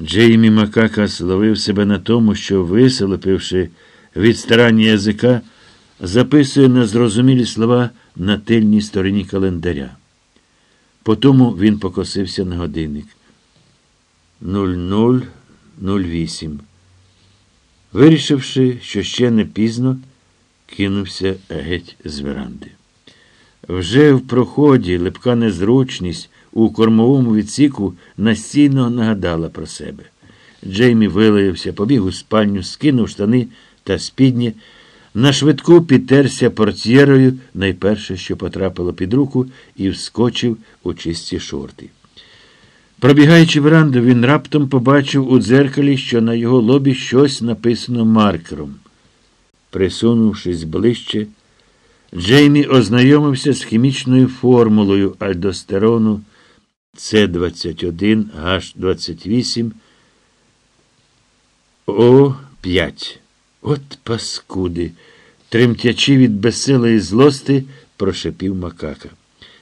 Джеймі Макака словив себе на тому, що, виселепивши від старання язика, записує незрозумілі слова на тильній стороні календаря. Потому він покосився на годинник. 0008. Вирішивши, що ще не пізно, кинувся геть з веранди. Вже в проході липка незручність у кормовому відсіку настійно нагадала про себе. Джеймі вилаявся, побіг у спальню, скинув штани та спідні, на швидку підтерся портьєрою найперше, що потрапило під руку, і вскочив у чисті шорти. Пробігаючи веранду, він раптом побачив у дзеркалі, що на його лобі щось написано маркером. Присунувшись ближче, Джеймі ознайомився з хімічною формулою альдостерону С21 H28 О5. От паскуди. Тремтячи від безсилої злости, прошепів макака.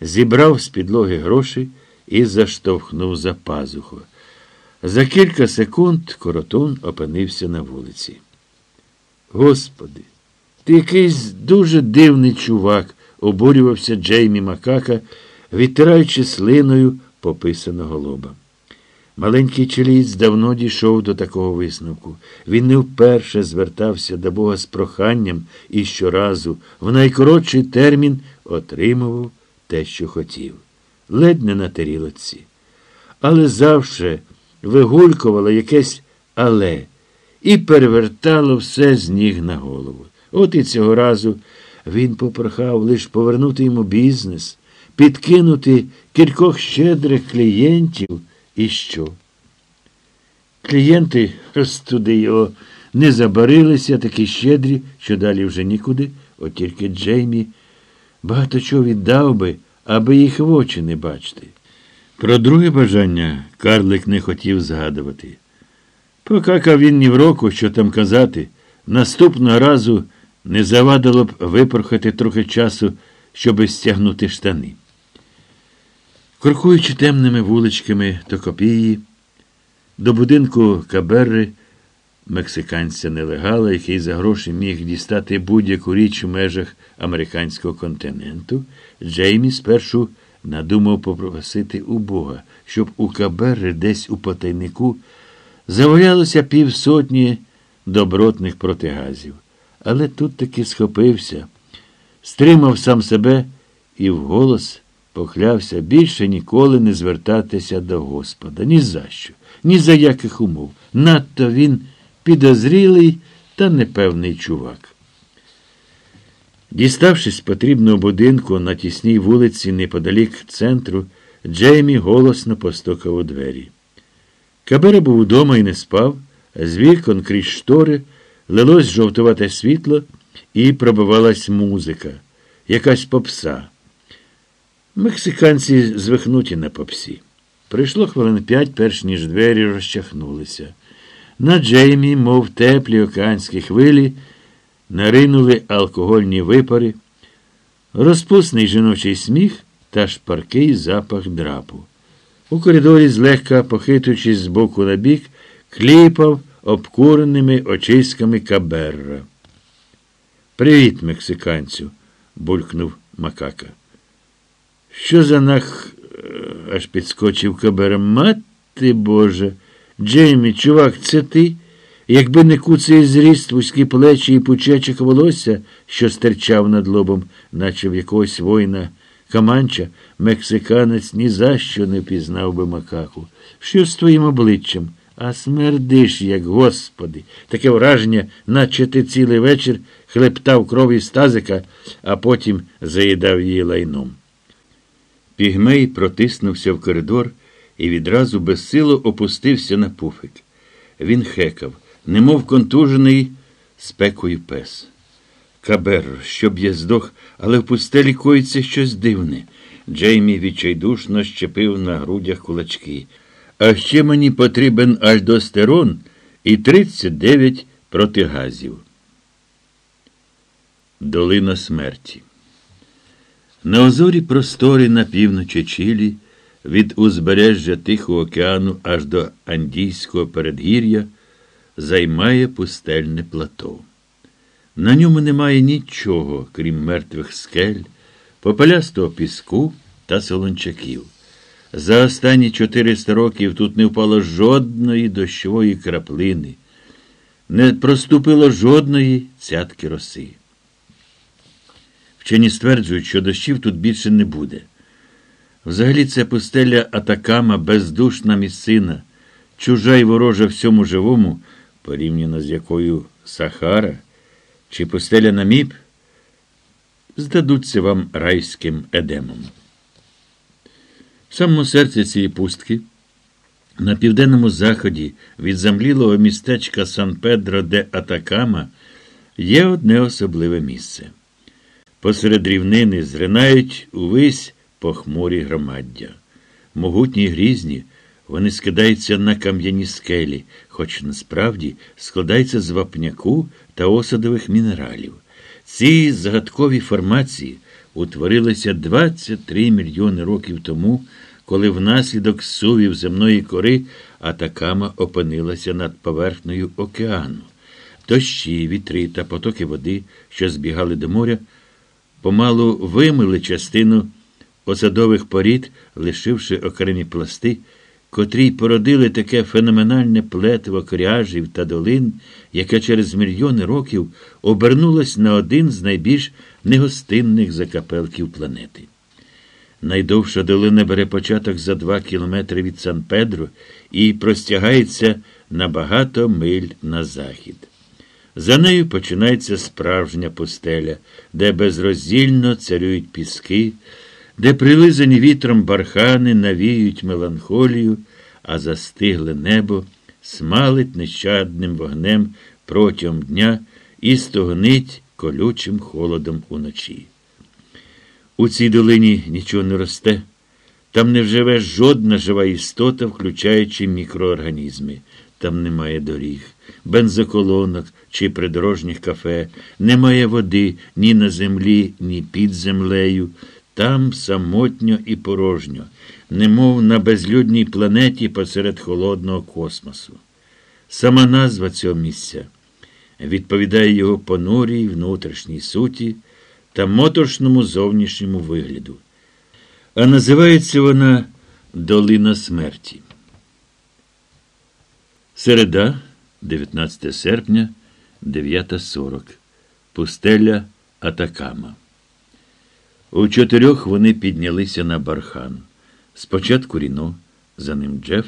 Зібрав з підлоги гроші і заштовхнув за пазуху. За кілька секунд коротун опинився на вулиці. Господи, ти якийсь дуже дивний чувак, обурювався Джеймі Макака, відтираючи слиною пописаного лоба. Маленький чиліць давно дійшов до такого висновку. Він не вперше звертався до Бога з проханням і щоразу, в найкоротший термін, отримував те, що хотів. Ледь не на тарілоці. Але завше вигулькувало якесь але і перевертало все з ніг на голову. От і цього разу він попрохав лиш повернути йому бізнес, підкинути кількох щедрих клієнтів і що. Клієнти розтуди його не забарилися, такі щедрі, що далі вже нікуди, от тільки Джеймі багато чого віддав би, аби їх в очі не бачити. Про друге бажання Карлик не хотів згадувати. Покакав він ні в року, що там казати, наступного разу не завадило б випорхати трохи часу, щоби стягнути штани. Крокуючи темними вуличками Токопії, до будинку Каберри, мексиканця нелегала, який за гроші міг дістати будь-яку річ у межах американського континенту, Джеймі спершу надумав попросити у Бога, щоб у Каберри десь у потайнику завалялося півсотні добротних протигазів. Але тут таки схопився, стримав сам себе і вголос поклявся більше ніколи не звертатися до Господа. Ні за що, ні за яких умов. Надто він підозрілий та непевний чувак. Діставшись з потрібного будинку на тісній вулиці неподалік центру, Джеймі голосно постукав у двері. Кабера був удома і не спав, з вікон крізь штори лилось жовтувате світло і пробивалась музика, якась попса. Мексиканці звихнуті на попсі. Прийшло хвилин п'ять, перш ніж двері розчахнулися. На Джеймі, мов теплі океанські хвилі, наринули алкогольні випари, розпусний жіночий сміх та шпаркий запах драпу. У коридорі, злегка похитуючись з боку на бік, кліпав обкуреними очиськами каберра. Привіт, мексиканцю, булькнув макака. Що за нах. аж підскочив кабера. Мати Боже. Джеймі, чувак, це ти? Якби не куций зріст, вузькі плечі і пучечих волосся, що стирчав над лобом, наче в якогось воїна Каманча, мексиканець ні за що не пізнав би макаку. Що з твоїм обличчям? А смердиш, як господи. Таке враження, наче ти цілий вечір хлептав крові з тазика, а потім заїдав її лайном. Пігмей протиснувся в коридор і відразу безсило опустився на пуфик. Він хекав, немов контужений спекою пес. Кабер, щоб я здох, але в пустелі коїться щось дивне. Джеймі відчайдушно щепив на грудях кулачки. А ще мені потрібен альдостерон і 39 протигазів. Долина смерті. На озорі просторі на півночі Чилі від узбережжя Тихого океану аж до Андійського передгір'я займає пустельне плато. На ньому немає нічого, крім мертвих скель, попелястого піску та солончаків. За останні 400 років тут не впало жодної дощової краплини, не проступило жодної цятки роси. Вчені стверджують, що дощів тут більше не буде. Взагалі це пустеля Атакама, бездушна місцина, чужа й ворожа всьому живому, порівняно з якою Сахара чи пустеля Наміб, здадуться вам райським едемом. В самому серці цієї пустки, на південному заході від замлілого містечка Сан Педро де Атакама, є одне особливе місце. Посеред рівнини зринають увесь похмурі громаддя. Могутні й грізні, вони скидаються на кам'яні скелі, хоч насправді складаються з вапняку та осадових мінералів. Ці загадкові формації утворилися 23 мільйони років тому, коли внаслідок сувів земної кори Атакама опинилася над поверхнею океану. Дощі, вітри та потоки води, що збігали до моря, помалу вимили частину осадових порід, лишивши окремі пласти, котрі породили таке феноменальне плетиво кряжів та долин, яке через мільйони років обернулось на один з найбільш негостинних закапелків планети. Найдовша долина бере початок за два кілометри від Сан Педро і простягається на багато миль на захід. За нею починається справжня пустеля, де безроздільно царюють піски, де прилизані вітром бархани навіють меланхолію, а застигле небо смалить нещадним вогнем протягом дня і стогнить колючим холодом уночі. У цій долині нічого не росте, там не вживе жодна жива істота, включаючи мікроорганізми. Там немає доріг, бензоколонок чи придорожніх кафе, немає води ні на землі, ні під землею. Там самотньо і порожньо, немов на безлюдній планеті посеред холодного космосу. Сама назва цього місця відповідає його понурій внутрішній суті та моторшному зовнішньому вигляду. А називається вона Долина смерті. Середа, 19 серпня, 9.40. Пустеля Атакама. У чотирьох вони піднялися на бархан. Спочатку Ріно, за ним Джеф,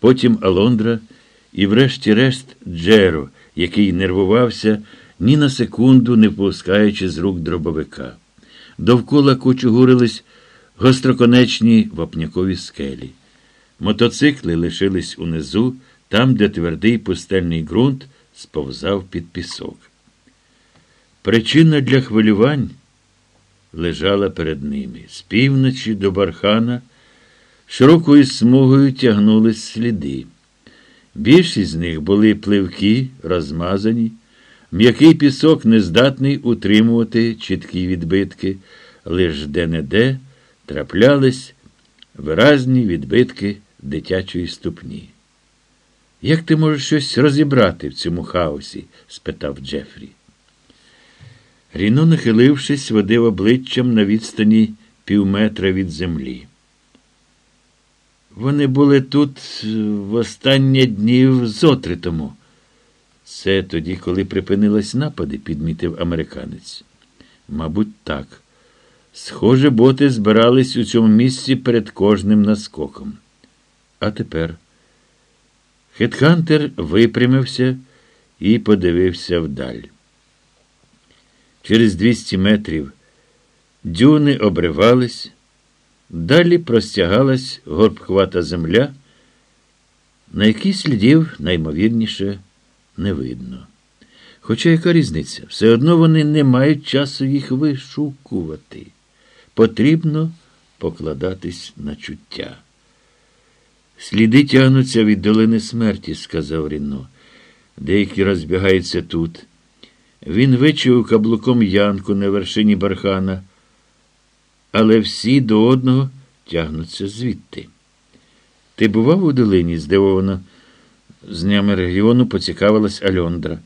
потім Алондра і, врешті-решт, Джеро, який нервувався, ні на секунду не впускаючи з рук дробовика. Довкола кучугурились гостроконечні вапнякові скелі. Мотоцикли лишились унизу, там, де твердий пустельний ґрунт сповзав під пісок. Причина для хвилювань лежала перед ними. З півночі до бархана широкою смугою тягнулись сліди. Більшість з них були пливкі, розмазані, м'який пісок нездатний утримувати чіткі відбитки, лиш де-не-де траплялись виразні відбитки дитячої ступні. Як ти можеш щось розібрати в цьому хаосі? спитав Джефрі. Ріно, нахилившись, водив обличчям на відстані півметра від землі. Вони були тут е, в останні днів зотри тому. Це тоді, коли припинились напади, підмітив американець. Мабуть, так. Схоже, боти збирались у цьому місці перед кожним наскоком. А тепер Хетхантер випрямився і подивився вдаль. Через 200 метрів дюни обривались, далі простягалась горбхвата земля, на якій слідів наймовірніше не видно. Хоча яка різниця? Все одно вони не мають часу їх вишукувати. Потрібно покладатись на чуття. Сліди тягнуться від долини смерті, сказав Ріно. Деякі розбігаються тут. Він вичув каблуком янку на вершині бархана, але всі до одного тягнуться звідти. Ти бував у долині? здивовано. З днями регіону поцікавилась Альондра.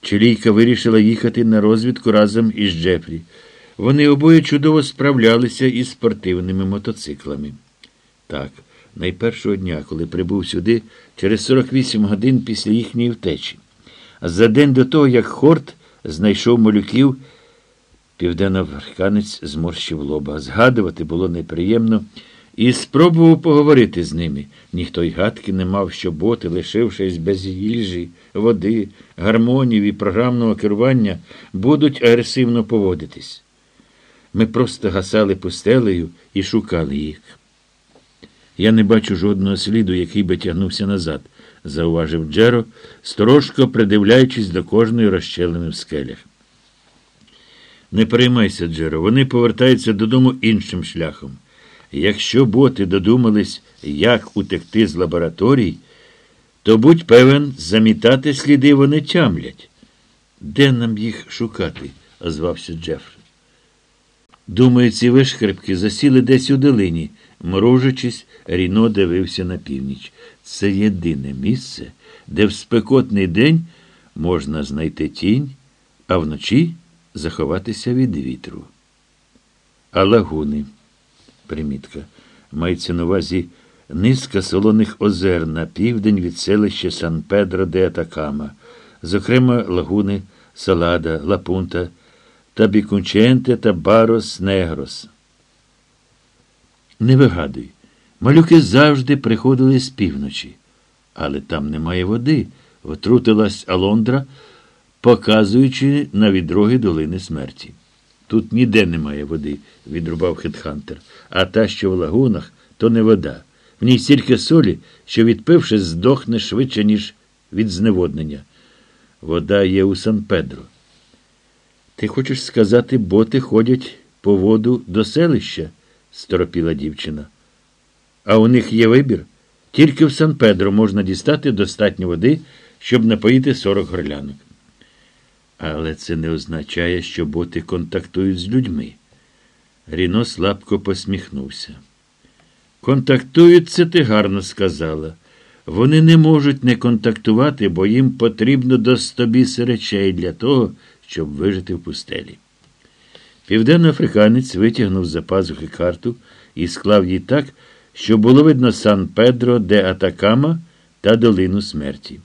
Чилійка вирішила їхати на розвідку разом із Джефрі. Вони обоє чудово справлялися із спортивними мотоциклами. Так, найпершого дня, коли прибув сюди, через 48 годин після їхньої втечі. За день до того, як Хорт знайшов малюків, південноафриканець зморщив лоба. Згадувати було неприємно і спробував поговорити з ними. Ніхто й гадки не мав, що боти, лишившись без їжі, води, гармонів і програмного керування, будуть агресивно поводитись. Ми просто гасали пустелею і шукали їх. Я не бачу жодного сліду, який би тягнувся назад, зауважив Джеро, сторожко придивляючись до кожної розщелини в скелях. Не переймайся, Джеро, вони повертаються додому іншим шляхом. Якщо боти додумались, як утекти з лабораторій, то будь певен, замітати сліди вони тямлять. Де нам їх шукати? озвався Джефрі. Думаю, ці вишкрипки засіли десь у долині. Мружачись, Ріно дивився на північ. Це єдине місце, де в спекотний день можна знайти тінь, а вночі заховатися від вітру. А лагуни, примітка, мається на увазі низка солоних озер на південь від селища Сан Педро де Атакама, зокрема лагуни Салада, Лапунта та Бікунченте та Барос Негрос. Не вигадуй. Малюки завжди приходили з півночі. Але там немає води, втрутилась Алондра, показуючи на відроги долини смерті. Тут ніде немає води, відрубав Хетхантер. А та, що в лагунах, то не вода. В ній стільки солі, що відпивши, здохне швидше, ніж від зневоднення. Вода є у Сан Педро. Ти хочеш сказати, боти ходять по воду до селища? сторопіла дівчина. А у них є вибір. Тільки в Сан Педро можна дістати достатньо води, щоб напоїти 40 горлянок. Але це не означає, що боти контактують з людьми. Ріно слабко посміхнувся. Контактують, це ти гарно сказала. Вони не можуть не контактувати, бо їм потрібно до стобіси речей для того, щоб вижити в пустелі. Південноафриканець витягнув з за пазухи карту і склав її так, що було видно Сан Педро де Атакама та долину смерті.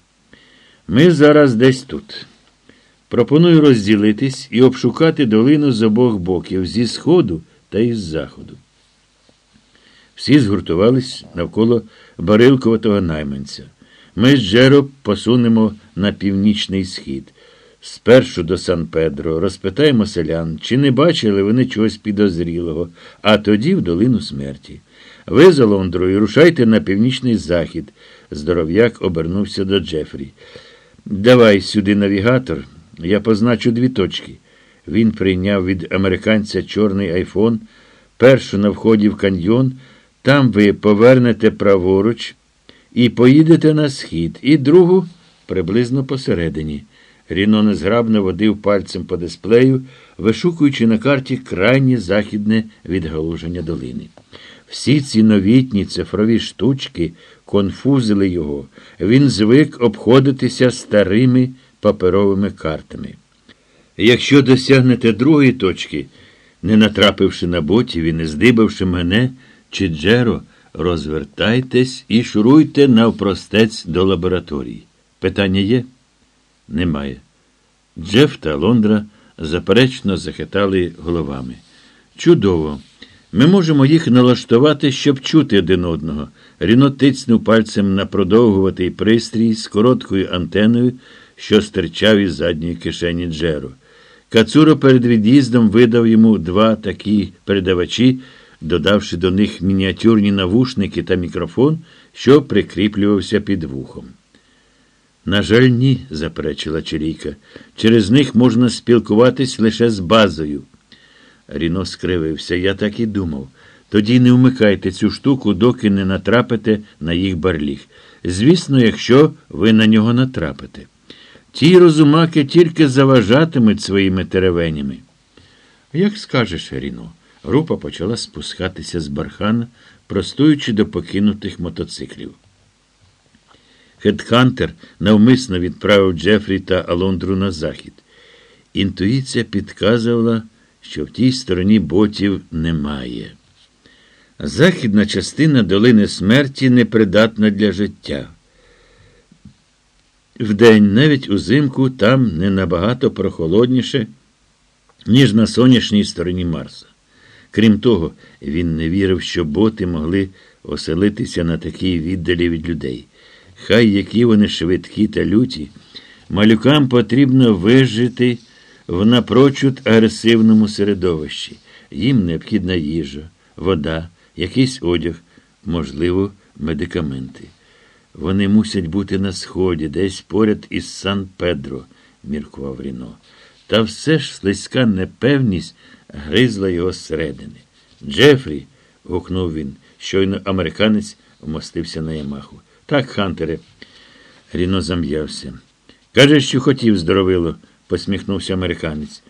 Ми зараз десь тут. Пропоную розділитись і обшукати долину з обох боків, зі сходу та із заходу. Всі згуртувались навколо барилковатого найманця. Ми з Джеро посунемо на північний схід. Спершу до Сан Педро, розпитаємо селян, чи не бачили вони чогось підозрілого, а тоді в долину смерті. Ви, за Лондрою, рушайте на північний захід. Здоров'як обернувся до Джефрі. Давай сюди навігатор, я позначу дві точки. Він прийняв від американця чорний айфон, першу на вході в каньйон, там ви повернете праворуч і поїдете на схід, і другу приблизно посередині. Ріно незграбно водив пальцем по дисплею, вишукуючи на карті крайнє західне відгалуження долини. Всі ці новітні цифрові штучки конфузили його. Він звик обходитися старими паперовими картами. Якщо досягнете другої точки, не натрапивши на ботів і не здибавши мене чи Джеро, розвертайтесь і шуруйте навпростець до лабораторії. Питання є? Немає. Джеф та Лондра заперечно захитали головами. Чудово! Ми можемо їх налаштувати, щоб чути один одного. Ріно тицнув пальцем на продовгуватий пристрій з короткою антеною, що стирчав із задньої кишені Джеро. Кацуро перед від'їздом видав йому два такі передавачі, додавши до них мініатюрні навушники та мікрофон, що прикріплювався під вухом. На жаль, ні, заперечила Чирійка. Через них можна спілкуватись лише з базою. Ріно скривився. Я так і думав. Тоді не вмикайте цю штуку, доки не натрапите на їх барліг. Звісно, якщо ви на нього натрапите. Ті розумаки тільки заважатимуть своїми теревенями. Як скажеш, Ріно, Група почала спускатися з бархана, простуючи до покинутих мотоциклів. Хедхантер навмисно відправив Джефрі та Алондру на захід. Інтуїція підказувала, що в тій стороні ботів немає. Західна частина долини смерті непридатна для життя. Вдень, навіть узимку, там не набагато прохолодніше, ніж на сонячній стороні Марса. Крім того, він не вірив, що боти могли оселитися на такій віддалі від людей. Хай які вони швидкі та люті, малюкам потрібно вижити в напрочуд агресивному середовищі. Їм необхідна їжа, вода, якийсь одяг, можливо, медикаменти. Вони мусять бути на сході, десь поряд із Сан Педро, міркував Ріно. Та все ж слизька непевність гризла його зсередини. Джефрі. гукнув він. Щойно американець вмостився на Ямаху. Так, Хантере. Ріно зам'явся. Каже, що хотів здоровило, посміхнувся американець.